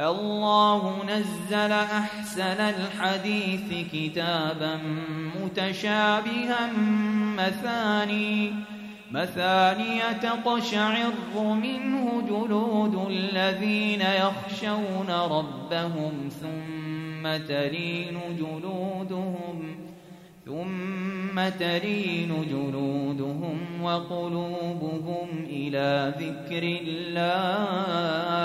الله نزل أحسن الحديث كتابا متشابها مثاني مثانية تقشعر منه جلود الذين يخشون ربهم ثم تلين جلودهم ثم تلين جلودهم وقلوبهم إلى ذكر الله.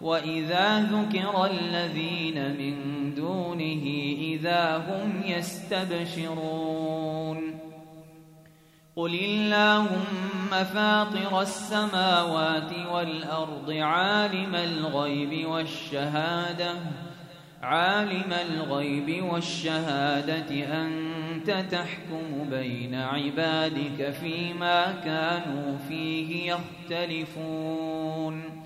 وإذا ذكر الذين من دونه إذا هم يستبشرون قل اللهم فاطر السماوات والأرض عالم الغيب والشهادة عالم الغيب والشهادة أنت تحكم بين عبادك فيما كانوا فيه يختلفون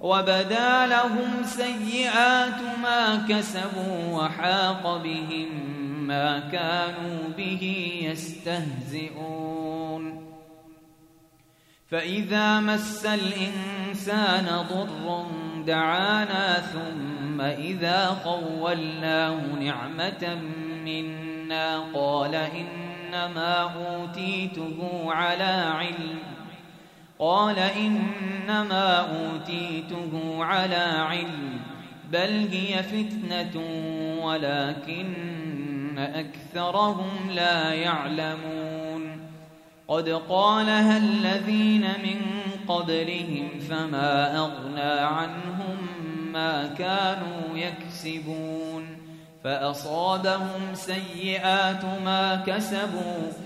وبدا لهم سيئات ما كسبوا وحاق بهم ما كانوا به يستهزئون. فإذا مس الإنسان ضر دعانا ثم إذا خولناه نعمة منا قال إنما أوتيته على علم. قال إنما أوتيته على علم بل هي فتنة ولكن أكثرهم لا يعلمون. قد قالها الذين من قبلهم فما أغنى عنهم ما كانوا يكسبون. فأصابهم سيئات ما كسبوا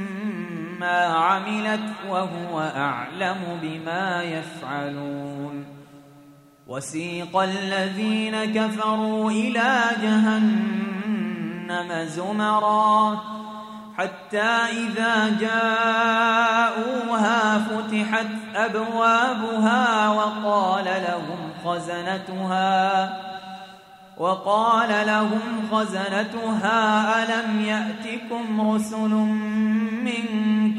عملت وهو أعلم بما يفعلون. وسيق الذين كفروا إلى جهنم زمرا حتى إذا جاءوها فتحت أبوابها وقال لهم خزنتها وقال لهم خزنتها ألم يأتكم رسل منكم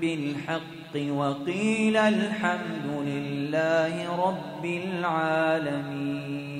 بالحق وقيل الحمد لله رب العالمين